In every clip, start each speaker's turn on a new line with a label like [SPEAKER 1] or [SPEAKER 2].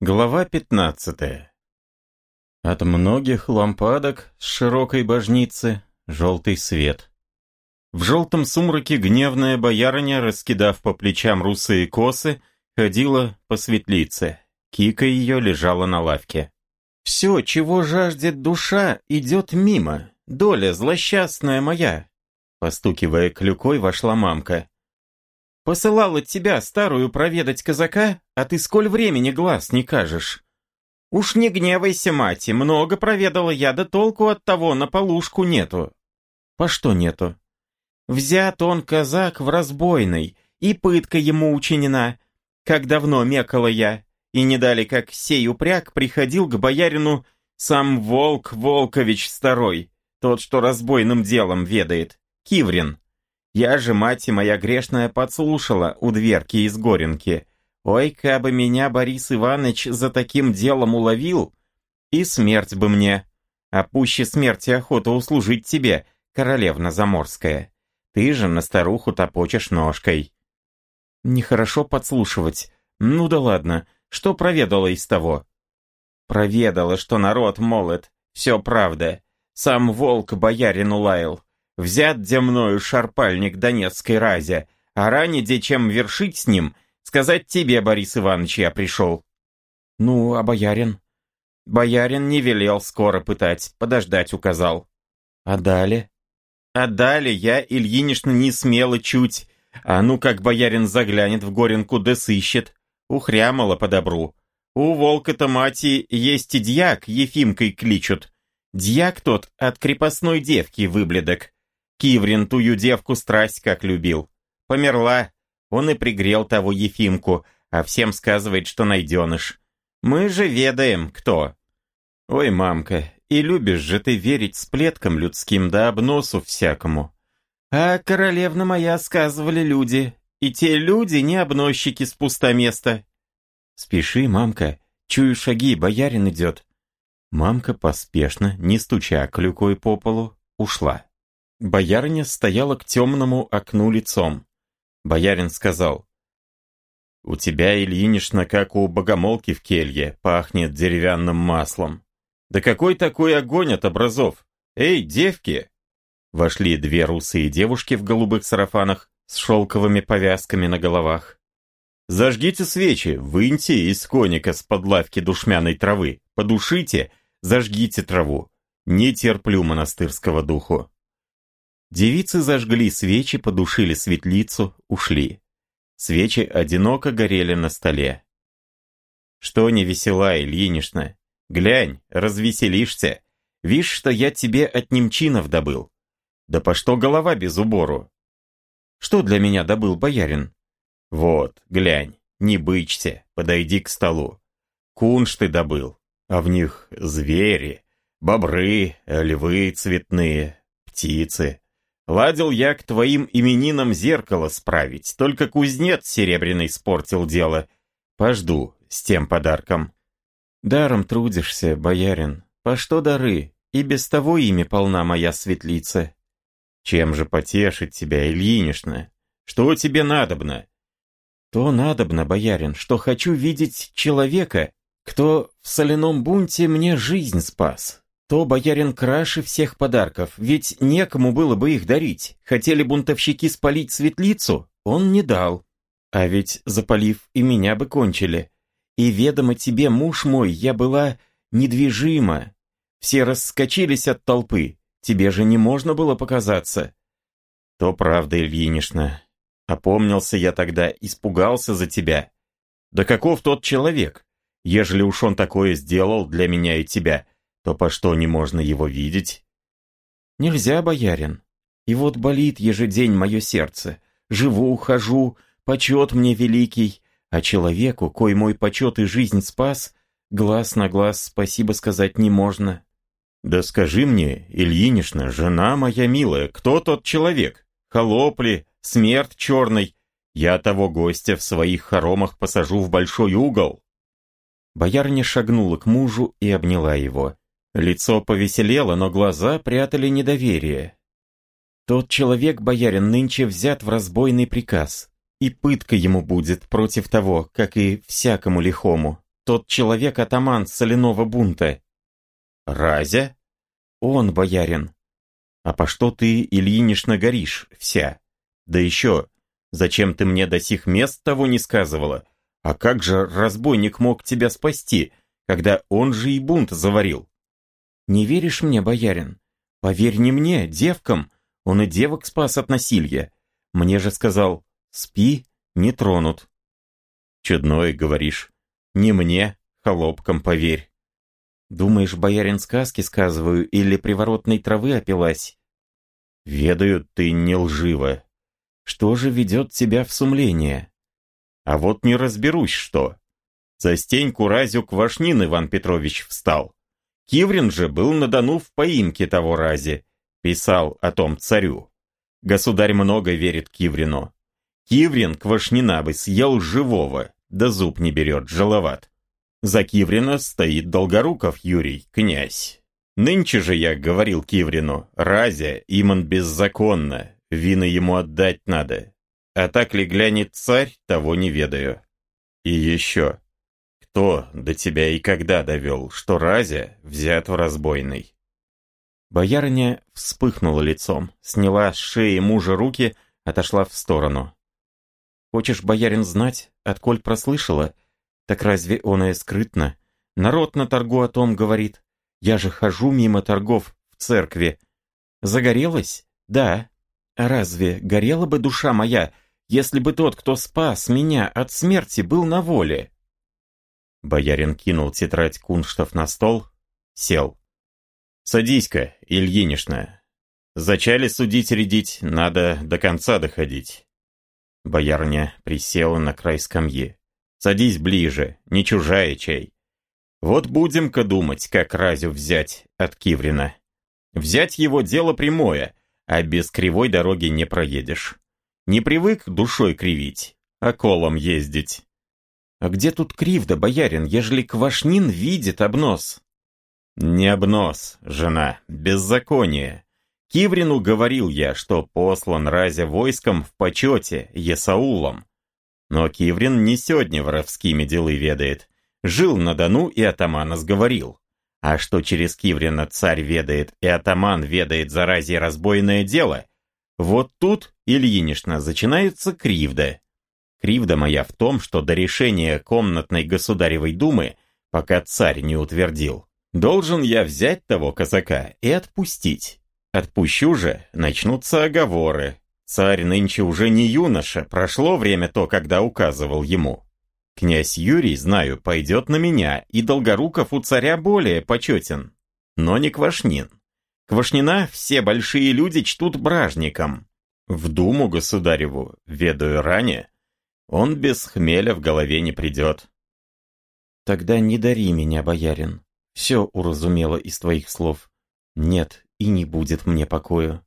[SPEAKER 1] Глава 15 От многих лампадок с широкой божницы желтый свет. В желтом сумраке гневная боярыня, раскидав по плечам русые косы, ходила по светлице. Кика ее лежала на лавке. «Все, чего жаждет душа, идет мимо. Доля злосчастная моя!» Постукивая клюкой, вошла мамка. Посылала тебя, старую, проведать казака, а ты сколь времени глаз не кажешь. Уж не гневайся, мати, много проведала я, да толку от того на полушку нету. По что нету? Взят он, казак, в разбойной, и пытка ему учинена. Как давно мекала я, и не дали, как сей упряг приходил к боярину сам Волк Волкович Старой, тот, что разбойным делом ведает, Киврин. Я же, мать моя грешная, подслушала у дверки из Горенки. Ой, кабы меня Борис Иванович за таким делом уловил, и смерть бы мне. А пуще смерти охота услужить тебе, королевна Заморская. Ты же на старуху топочешь ножкой. Нехорошо подслушивать. Ну да ладно, что проведала из того? Проведала, что народ молод. Все правда. Сам волк боярину лаял. Взят де мною шарпальник Донецкой разе, а ранее де чем вершить с ним, сказать тебе, Борис Иванович, я пришел. Ну, а боярин? Боярин не велел скоро пытать, подождать указал. А далее? А далее я, Ильинишна, не смела чуть. А ну как боярин заглянет в горенку да сыщет. Ухрямало по добру. У волка-то мати есть и дьяк, Ефимкой кличут. Дьяк тот от крепостной девки выбледок. Киврин тую девку страсть как любил. Померла. Он и пригрел того Ефимку, а всем сказывает, что найденыш. Мы же ведаем, кто. Ой, мамка, и любишь же ты верить сплеткам людским да обносу всякому. А королевна моя сказывали люди, и те люди не обносчики с пустоместа. Спеши, мамка, чую шаги, боярин идет. Мамка поспешно, не стуча клюкой по полу, ушла. Боярыня стояла к темному окну лицом. Боярин сказал, «У тебя, Ильинишна, как у богомолки в келье, пахнет деревянным маслом. Да какой такой огонь от образов? Эй, девки!» Вошли две русые девушки в голубых сарафанах с шелковыми повязками на головах. «Зажгите свечи, выньте из коника с подлавки душмяной травы, подушите, зажгите траву. Не терплю монастырского духу». Девицы зажгли свечи, подушили светлицу, ушли. Свечи одиноко горели на столе. «Что не весела, Ильинишна? Глянь, развеселишься. Вишь, что я тебе от немчинов добыл. Да по что голова без убору?» «Что для меня добыл боярин?» «Вот, глянь, не бычься, подойди к столу. Кунш ты добыл, а в них звери, бобры, львы цветные, птицы. Ладил я к твоим именинам зеркало справить, только кузнец серебряный спортил дело. Пожду с тем подарком. Даром трудишься, боярин. По что дары? И без того ими полна моя светлица. Чем же потешить тебя, Ильинишна? Что тебе надобно? То надобно, боярин, что хочу видеть человека, кто в соляном бунте мне жизнь спас то боярин краше всех подарков, ведь некому было бы их дарить. Хотели бунтовщики спалить светлицу, он не дал. А ведь, запалив, и меня бы кончили. И ведомо тебе, муж мой, я была недвижима. Все раскочились от толпы, тебе же не можно было показаться. То правда, Ильинична. Опомнился я тогда, испугался за тебя. Да каков тот человек? Ежели уж он такое сделал для меня и тебя — то по что не можно его видеть? Нельзя, боярин. И вот болит ежедень мое сердце. Живу, хожу, почет мне великий, а человеку, кой мой почет и жизнь спас, глаз на глаз спасибо сказать не можно. Да скажи мне, Ильинишна, жена моя милая, кто тот человек? Холоп ли, смерть черный? Я того гостя в своих хоромах посажу в большой угол. Боярня шагнула к мужу и обняла его. Лицо повеселело, но глаза прятали недоверие. Тот человек, боярин, нынче взят в разбойный приказ, и пытка ему будет против того, как и всякому лихому. тот человек-атаман соляного бунта. Разя? Он, боярин. А по что ты, Ильинишна, горишь вся? Да еще, зачем ты мне до сих мест того не сказывала? А как же разбойник мог тебя спасти, когда он же и бунт заварил? Не веришь мне, боярин? Поверь не мне, девкам. Он и девок спас от насилия. Мне же сказал, спи, не тронут. Чудной, говоришь. Не мне, холопкам поверь. Думаешь, боярин сказки сказываю или приворотной травы опилась? Ведаю, ты не лжива. Что же ведет тебя в сумление? А вот не разберусь, что. За стеньку разю Квашнин Иван Петрович встал. Киврин же был на Дону в поимке того рази. Писал о том царю. Государь много верит Киврину. Киврин Квашнина бы съел живого, да зуб не берет, жаловат. За Киврина стоит Долгоруков Юрий, князь. Нынче же я говорил Киврину, разя, иман беззаконно, вины ему отдать надо. А так ли глянет царь, того не ведаю. И еще, кто до тебя и когда довел, что разя взят в разбойный? Боярыня вспыхнула лицом, сняла с шеи мужа руки, отошла в сторону. «Хочешь, боярин, знать, отколь прослышала?» Так разве он и скрытно? Народ на торгу о том говорит. Я же хожу мимо торгов в церкви. Загорелась? Да. А разве горела бы душа моя, если бы тот, кто спас меня от смерти, был на воле? Боярин кинул тетрадь Кунштов на стол, сел. «Садись-ка, Ильинишна. Зачали судить рядить, надо до конца доходить». Боярня присела на край скамьи. Садись ближе, не чужая чай. Вот будем-ка думать, как Разю взять от Киврина. Взять его дело прямое, а без кривой дороги не проедешь. Не привык душой кривить, а колом ездить. А где тут кривда, боярин, ежели Квашнин видит обнос? Не обнос, жена, беззаконие. Киврину говорил я, что послан Разя войском в почете, Есаулом. Но Киврин не сегодня воровскими делы ведает. Жил на Дону и атамана сговорил. А что через Киврина царь ведает и атаман ведает заразе разбойное дело, вот тут, Ильинишна, начинается кривда. Кривда моя в том, что до решения комнатной государевой думы, пока царь не утвердил, должен я взять того казака и отпустить. Отпущу же, начнутся оговоры, Царь нынче уже не юноша, прошло время то, когда указывал ему. Князь Юрий, знаю, пойдет на меня, и Долгоруков у царя более почетен. Но не Квашнин. Квашнина все большие люди чтут бражником. В думу государеву, ведаю ранее, он без хмеля в голове не придет. Тогда не дари меня, боярин. Все уразумела из твоих слов. Нет и не будет мне покоя.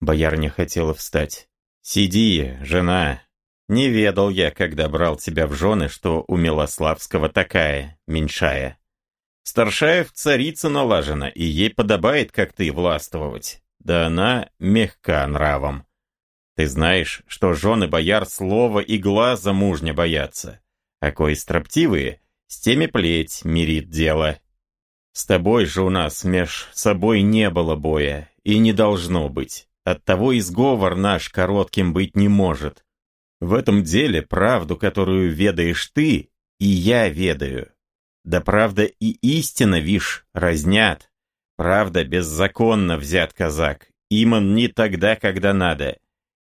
[SPEAKER 1] Боярня хотела встать. «Сиди, жена. Не ведал я, когда брал тебя в жены, что у Милославского такая, меньшая. Старшая в царица налажена, и ей подобает, как ты, властвовать. Да она мягка нравом. Ты знаешь, что жены бояр слова и глаза мужня боятся, а кои строптивые, с теми плеть мирит дело. С тобой же у нас меж собой не было боя, и не должно быть. Оттого и сговор наш коротким быть не может. В этом деле правду, которую ведаешь ты, и я ведаю. Да правда и истина, вишь, разнят. Правда беззаконно взят казак. Иман не тогда, когда надо.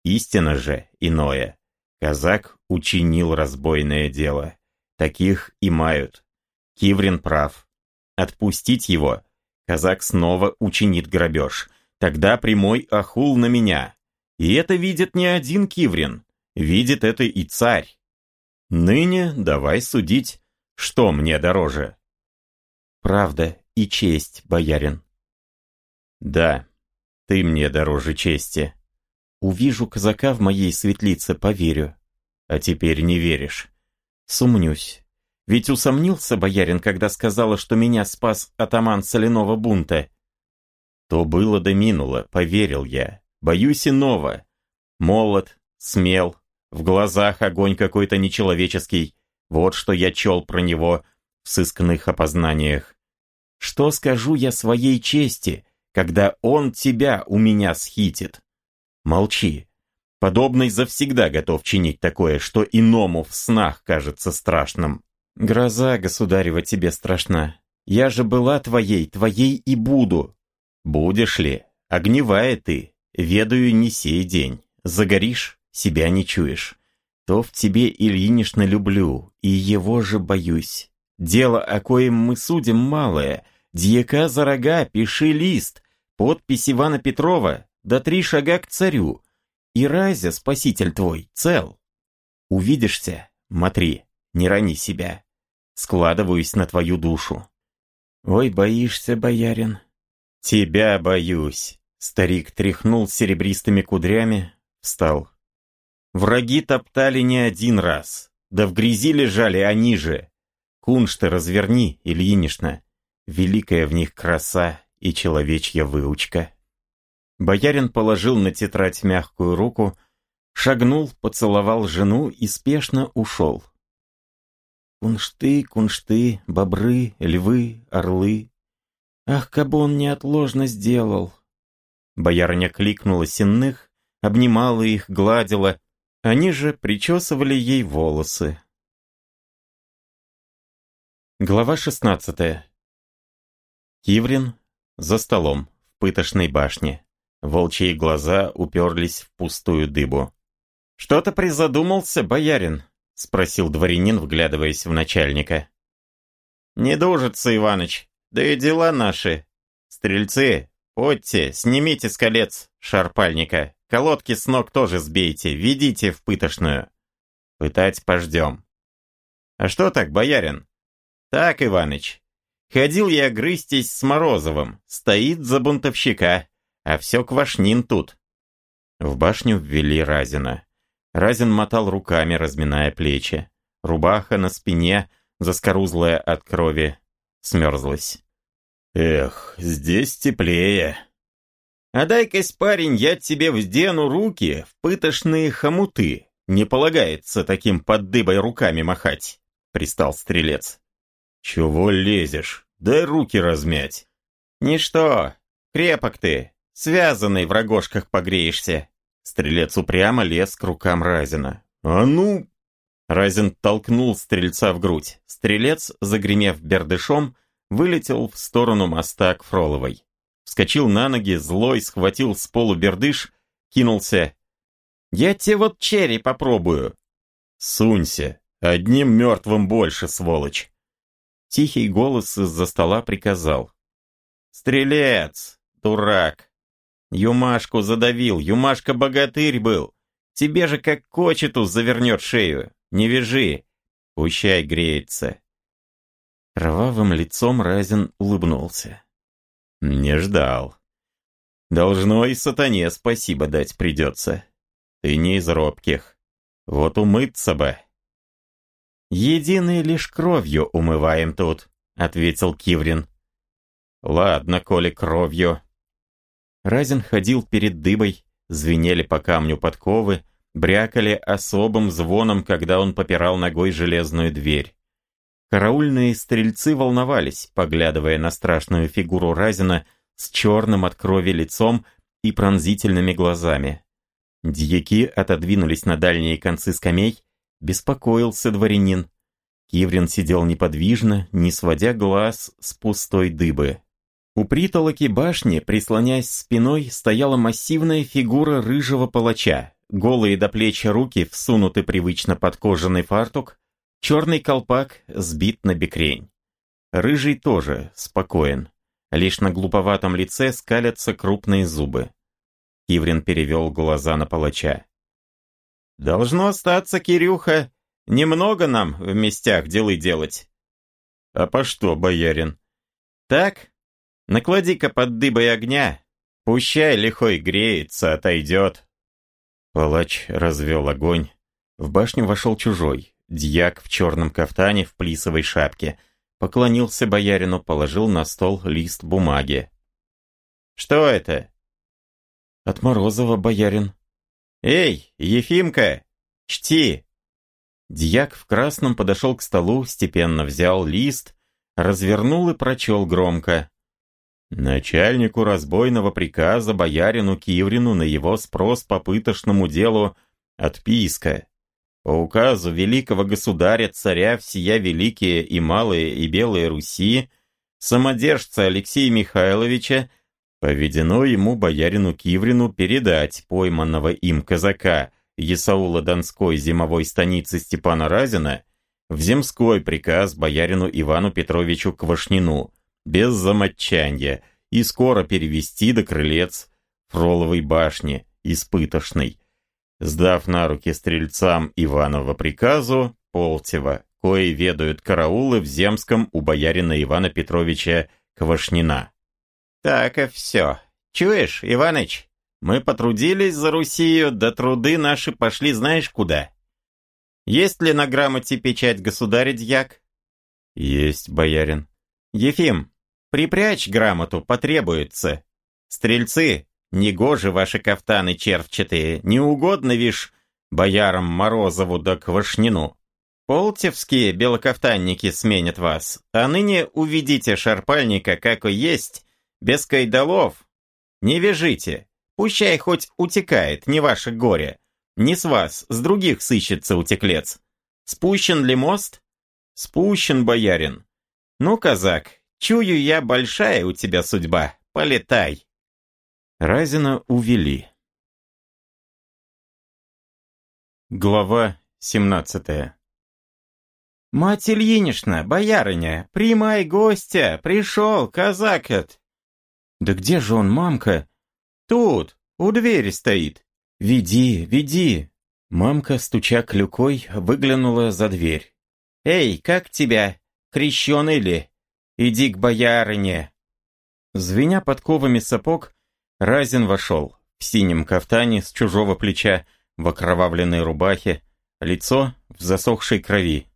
[SPEAKER 1] Истина же иное. Казак учинил разбойное дело. Таких и мают. Киврин прав. Отпустить его, казак снова учинит грабеж. Тогда прямой ахул на меня. И это видит не один Киврин, видит это и царь. Ныне давай судить, что мне дороже. Правда и честь, боярин. Да, ты мне дороже чести. Увижу казака в моей светлице, поверю. А теперь не веришь. Сумнюсь. Ведь усомнился боярин, когда сказала, что меня спас атаман соляного бунта. То было да минуло, поверил я. Боюсь иного. Молод, смел, в глазах огонь какой-то нечеловеческий. Вот что я чел про него. в сыскных опознаниях. Что скажу я своей чести, когда он тебя у меня схитит? Молчи. Подобный завсегда готов чинить такое, что иному в снах кажется страшным. Гроза, государева, тебе страшна. Я же была твоей, твоей и буду. Будешь ли? Огневая ты, ведаю не сей день. Загоришь, себя не чуешь. То в тебе Ильинишна люблю, и его же боюсь. Дело, о коем мы судим, малое. Дьяка за рога, пиши лист. Подпись Ивана Петрова, да три шага к царю. И Разя, спаситель твой, цел. Увидишься, смотри, не рани себя. Складываюсь на твою душу. Ой, боишься, боярин? Тебя боюсь. Старик тряхнул серебристыми кудрями, встал. Враги топтали не один раз, да в грязи лежали они же. Куншты разверни, Ильинишна. Великая в них краса и человечья выучка. Боярин положил на тетрадь мягкую руку, шагнул, поцеловал жену и спешно ушел. Куншты, куншты, бобры, львы, орлы. Ах, кабы он неотложно сделал. Боярыня кликнула сенных, обнимала их, гладила. Они же причесывали ей волосы. Глава шестнадцатая. Киврин за столом в пытошной башне. Волчьи глаза уперлись в пустую дыбу. «Что-то призадумался, боярин?» — спросил дворянин, вглядываясь в начальника. «Не дужится, Иваныч, да и дела наши. Стрельцы, подьте, снимите с колец шарпальника, колодки с ног тоже сбейте, ведите в пытошную. Пытать пождем». «А что так, боярин?» «Так, Иваныч, ходил я грызтись с Морозовым, стоит за бунтовщика». А все Квашнин тут. В башню ввели Разина. Разин мотал руками, разминая плечи. Рубаха на спине, заскорузлая от крови, смерзлась. «Эх, здесь теплее». «А дай-кась, парень, я тебе вздену руки в пытошные хомуты. Не полагается таким под дыбой руками махать», — пристал стрелец. «Чего лезешь? Дай руки размять». «Ничто, крепок ты, Связанный в рогожках погреешься. Стрелец упрямо лез к рукам Разина. «А ну!» Разин толкнул стрельца в грудь. Стрелец, загремев бердышом, вылетел в сторону моста к Фроловой. Вскочил на ноги, злой, схватил с полу бердыш, кинулся. «Я тебе вот черри попробую!» «Сунься! Одним мертвым больше, сволочь!» Тихий голос из-за стола приказал. «Стрелец! Дурак! Юмашку задавил, Юмашка богатырь был. Тебе же как кочету завернет шею. Не вяжи. Пущай греется. Кровавым лицом Разин улыбнулся. Не ждал. Должно и сатане спасибо дать придется. Ты не из робких. Вот умыться бы. Единой лишь кровью умываем тут, ответил Киврин. Ладно, коли кровью. Разин ходил перед дыбой, звенели по камню подковы, брякали особым звоном, когда он попирал ногой железную дверь. Караульные стрельцы волновались, поглядывая на страшную фигуру Разина с черным от крови лицом и пронзительными глазами. Дьяки отодвинулись на дальние концы скамей, беспокоился дворянин. Киврин сидел неподвижно, не сводя глаз с пустой дыбы. У притолоки башни, прислоняясь спиной, стояла массивная фигура рыжего палача. Голые до плеча руки всунуты привычно под кожаный фартук, черный колпак сбит на бекрень. Рыжий тоже спокоен. Лишь на глуповатом лице скалятся крупные зубы. Киврин перевел глаза на палача. «Должно остаться, Кирюха. Немного нам в местях делы делать». «А по что, боярин?» «Так, Наклади-ка под дыбой огня, пущай лихой греется, отойдет. Палач развел огонь. В башню вошел чужой, дьяк в черном кафтане в плисовой шапке. Поклонился боярину, положил на стол лист бумаги. «Что это?» «От Морозова, боярин». «Эй, Ефимка, чти!» Дьяк в красном подошел к столу, степенно взял лист, развернул и прочел громко. Начальнику разбойного приказа боярину Киврину на его спрос по пытошному делу отписка. По указу великого государя царя всея великие и малые и белые Руси, самодержца Алексея Михайловича, поведено ему боярину Киврину передать пойманного им казака Есаула Донской зимовой станицы Степана Разина в земской приказ боярину Ивану Петровичу Квашнину, без замочанья, и скоро перевести до крылец Фроловой башни, испытошной, сдав на руки стрельцам Иванова приказу Полтева, кои ведают караулы в Земском у боярина Ивана Петровича Квашнина. «Так и все. Чуешь, Иваныч, мы потрудились за Русию, да труды наши пошли знаешь куда. Есть ли на грамоте печать государя дьяк?»
[SPEAKER 2] «Есть, боярин».
[SPEAKER 1] «Ефим, припрячь грамоту, потребуется. Стрельцы, негожи ваши кафтаны червчатые, не угодно, вишь, боярам Морозову да Квашнину. Полтевские белокафтанники сменят вас, а ныне уведите шарпальника, как и есть, без кайдалов. Не вяжите, пущай хоть утекает, не ваше горе. Не с вас, с других сыщется утеклец. Спущен ли мост? Спущен, боярин. Ну, казак, чую я, большая у тебя судьба, полетай.
[SPEAKER 2] Разина увели. Глава семнадцатая.
[SPEAKER 1] «Мать Ильинична, боярыня, примай гостя, пришел казак от...»
[SPEAKER 2] «Да где же он, мамка?»
[SPEAKER 1] «Тут, у двери стоит».
[SPEAKER 2] «Веди, веди!» Мамка, стуча клюкой, выглянула за дверь.
[SPEAKER 1] «Эй, как тебя? Крещеный ли? Иди к боярыне!»
[SPEAKER 2] Звеня подковами сапог, Разин вошел в синем кафтане с чужого плеча, в окровавленной рубахе, лицо в засохшей крови.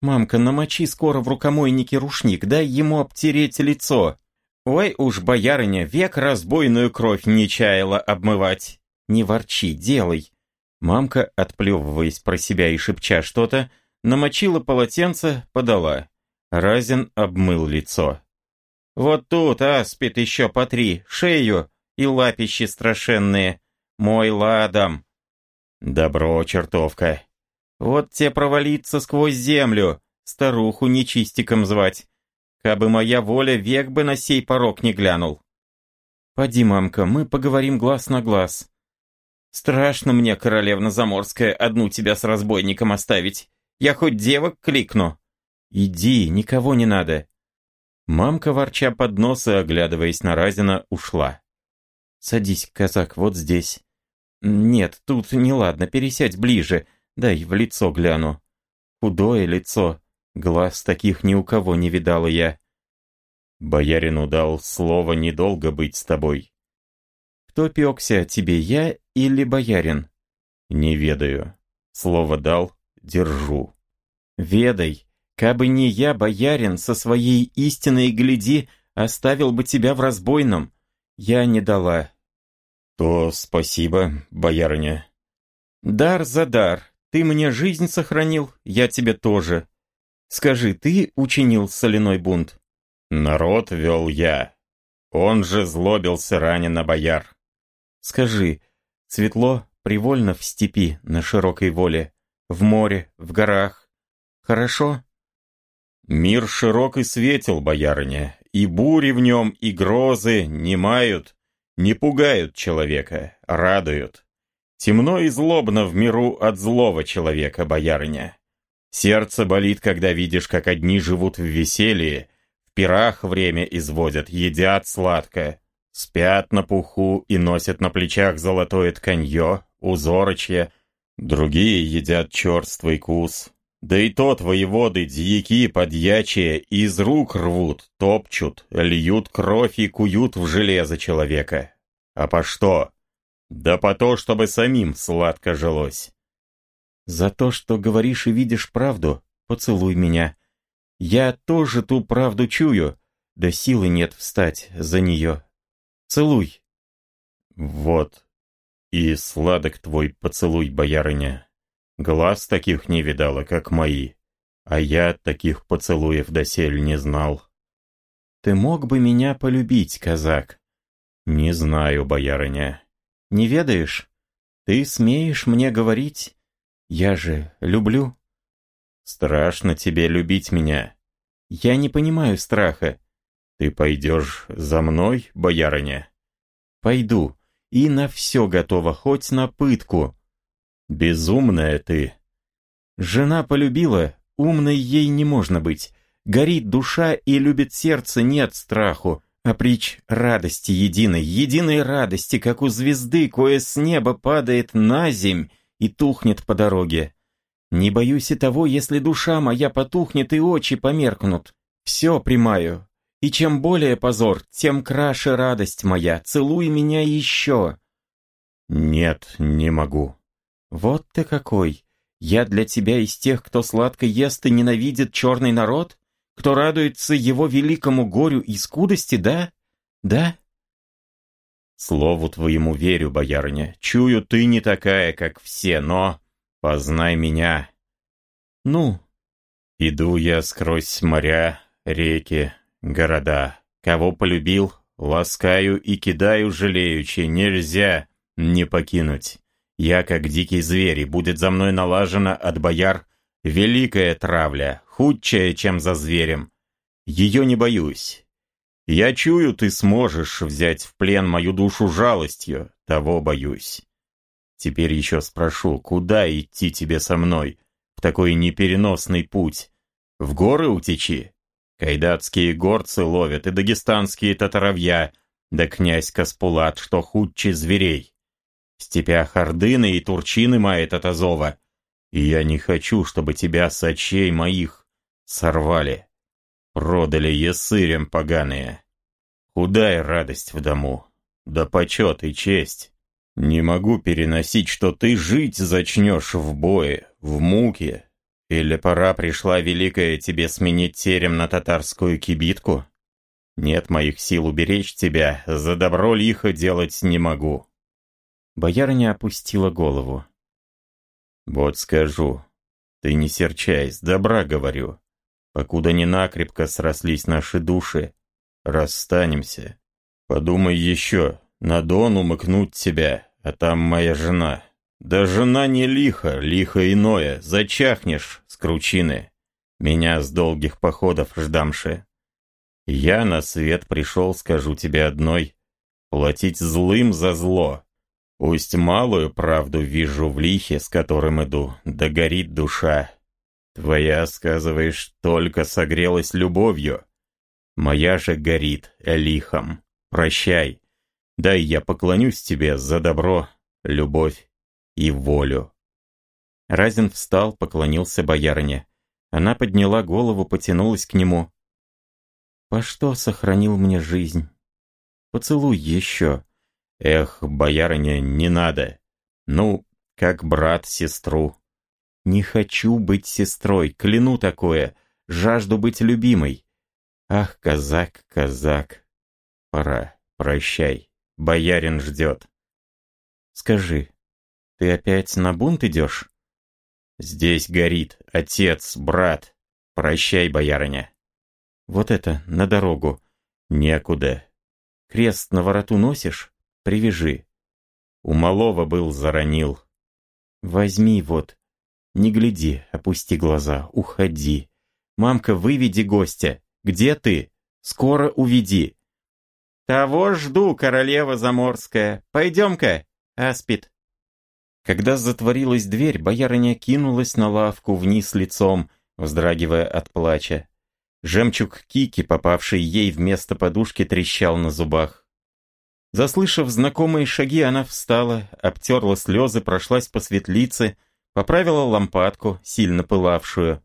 [SPEAKER 1] «Мамка, намочи скоро в рукомойнике рушник, дай ему обтереть лицо». «Ой уж, боярыня, век разбойную кровь не чаяла обмывать». «Не ворчи, делай».
[SPEAKER 2] Мамка, отплевываясь про себя и шепча что-то, намочила полотенце, подала. Разин обмыл лицо.
[SPEAKER 1] «Вот тут, аспид, еще по три, шею и лапищи страшенные. Мой ладом».
[SPEAKER 2] «Добро, чертовка».
[SPEAKER 1] Вот те провалиться сквозь землю, старуху нечистиком звать. Кабы моя воля, век бы на сей порог не глянул.
[SPEAKER 2] Поди, мамка, мы поговорим глаз на глаз.
[SPEAKER 1] Страшно мне, королевна Заморская, одну тебя с разбойником оставить. Я хоть девок кликну.
[SPEAKER 2] Иди, никого не надо. Мамка, ворча под нос и оглядываясь на Разина, ушла. Садись, казак, вот здесь. Нет, тут неладно, пересядь ближе. Дай в лицо гляну. Худое лицо. Глаз таких ни у кого не видала я. Боярину дал слово недолго быть с тобой. Кто пекся тебе, я или боярин? Не ведаю. Слово дал, держу. Ведай, кабы не я, боярин, со своей истиной гляди, оставил бы тебя в разбойном. Я не дала. То спасибо, боярыня. Дар за дар, ты мне жизнь сохранил, я тебе тоже. Скажи, ты учинил соляной бунт? Народ вел я. Он же злобился ранен на бояр. Скажи, светло, привольно в степи, на широкой воле, в море, в горах. Хорошо? Мир широк и светел, боярыня, и бури в нем, и грозы не мают, не пугают человека, радуют. Темно и злобно в миру от злого человека, боярыня. Сердце болит, когда видишь, как одни живут в веселье, в пирах время изводят, едят сладко, спят на пуху и носят на плечах золотое тканье, узорочье, другие едят черствый кус. Да и тот воеводы, дьяки, подьячие из рук рвут, топчут, льют кровь и куют в железо человека. А по что? Да по то, чтобы самим сладко жилось. За то, что говоришь и видишь правду, поцелуй меня. Я тоже ту правду чую, да силы нет встать за нее. Целуй. Вот. И сладок твой поцелуй, боярыня.
[SPEAKER 1] Глаз таких не видала, как мои, а я таких поцелуев досель не знал.
[SPEAKER 2] Ты мог бы меня полюбить, казак?
[SPEAKER 1] Не знаю, боярыня.
[SPEAKER 2] Не ведаешь? Ты смеешь мне говорить? Я же люблю.
[SPEAKER 1] Страшно тебе любить меня.
[SPEAKER 2] Я не понимаю страха.
[SPEAKER 1] Ты пойдешь за мной, боярыня?
[SPEAKER 2] Пойду. И на все готова, хоть на пытку.
[SPEAKER 1] Безумная ты.
[SPEAKER 2] Жена полюбила, умной ей не можно быть. Горит душа и любит сердце, нет страху. А притч радости единой, единой радости, как у звезды, кое с неба падает на земь и тухнет по дороге. Не боюсь и того, если душа моя потухнет и очи померкнут. Все примаю. И чем более позор, тем краше радость моя. Целуй меня еще.
[SPEAKER 1] Нет, не могу.
[SPEAKER 2] Вот ты какой. Я для тебя из тех, кто сладко ест и ненавидит черный народ? кто радуется его великому горю и скудости, да? Да?
[SPEAKER 1] Слову твоему верю, боярыня. Чую, ты не такая, как все, но познай меня.
[SPEAKER 2] Ну?
[SPEAKER 1] Иду я сквозь моря, реки, города. Кого полюбил, ласкаю и кидаю жалеючи. Нельзя не покинуть. Я, как дикий зверь, и будет за мной налажена от бояр великая травля, худшая, чем за зверем. Ее не боюсь. Я чую, ты сможешь взять в плен мою душу жалостью, того боюсь. Теперь еще спрошу, куда идти тебе со мной, в такой непереносный путь? В горы утечи? Кайдатские горцы ловят и дагестанские татаровья, да князь Каспулат, что худче зверей. В степях Ордыны и Турчины мает от Азова, и я не хочу, чтобы тебя с очей моих сорвали. Продали ясырям поганые. Худая радость в дому, да почет и честь. Не могу переносить, что ты жить зачнешь в бое, в муке. Или пора пришла великая тебе сменить терем на татарскую кибитку? Нет моих сил уберечь тебя, за добро лихо делать не могу.
[SPEAKER 2] Боярыня опустила голову.
[SPEAKER 1] Вот скажу, ты не серчай, с добра говорю покуда не накрепко срослись наши души, расстанемся. Подумай еще, на Дон умыкнуть тебя, а там моя жена. Да жена не лихо, лихо иное, зачахнешь с кручины. Меня с долгих походов ждамши. Я на свет пришел, скажу тебе одной, платить злым за зло. Пусть малую правду вижу в лихе, с которым иду, да горит душа, Твоя, сказываешь, только согрелась любовью. Моя же горит лихом. Прощай. Дай я поклонюсь тебе за добро, любовь и волю.
[SPEAKER 2] Разин встал, поклонился боярине. Она подняла голову, потянулась к нему. «По что сохранил мне жизнь? Поцелуй еще».
[SPEAKER 1] «Эх, боярыня, не надо. Ну, как брат сестру».
[SPEAKER 2] Не хочу быть сестрой, кляну такое, жажду быть любимой. Ах, казак, казак.
[SPEAKER 1] Пора, прощай, боярин ждет.
[SPEAKER 2] Скажи, ты опять на бунт идешь?
[SPEAKER 1] Здесь горит отец, брат. Прощай, боярыня.
[SPEAKER 2] Вот это, на дорогу.
[SPEAKER 1] Некуда.
[SPEAKER 2] Крест на вороту носишь? Привяжи.
[SPEAKER 1] У малого был заронил.
[SPEAKER 2] Возьми вот, не гляди, опусти глаза, уходи. Мамка, выведи гостя. Где ты? Скоро уведи. Того жду, королева заморская. Пойдем-ка, аспид. Когда затворилась дверь, боярыня кинулась на лавку вниз лицом, вздрагивая от плача. Жемчуг Кики, попавший ей вместо подушки, трещал на зубах. Заслышав знакомые шаги, она встала, обтерла слезы, прошлась по светлице, Поправила лампадку, сильно пылавшую.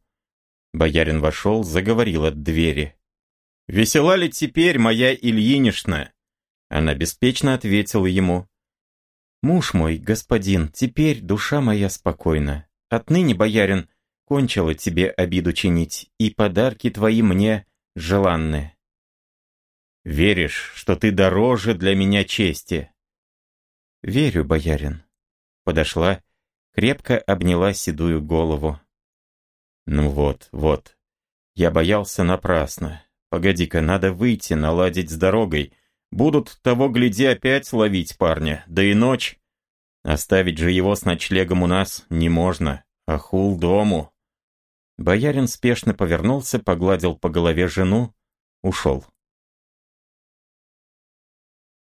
[SPEAKER 2] Боярин вошел, заговорил от двери. «Весела ли теперь моя Ильинишна?» Она беспечно ответила ему. «Муж мой, господин, теперь душа моя спокойна. Отныне, боярин, кончила тебе обиду чинить, и подарки твои мне желанны».
[SPEAKER 1] «Веришь, что ты дороже для меня чести?»
[SPEAKER 2] «Верю, боярин». Подошла крепко обняла седую голову. Ну вот, вот. Я боялся напрасно. Погоди-ка, надо выйти, наладить с дорогой. Будут того гляди опять ловить парня, да и ночь. Оставить же его с ночлегом у нас не можно. Ахул дому. Боярин спешно повернулся, погладил по голове жену, ушел.